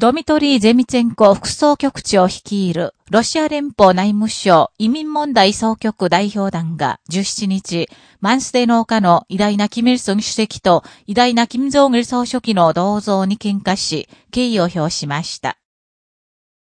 ドミトリー・ゼミチェンコ副総局長率いるロシア連邦内務省移民問題総局代表団が17日、マンスデ農家の偉大なキム・イルソン主席と偉大なキム・ジョン・イル総書記の銅像に喧嘩し、敬意を表しました。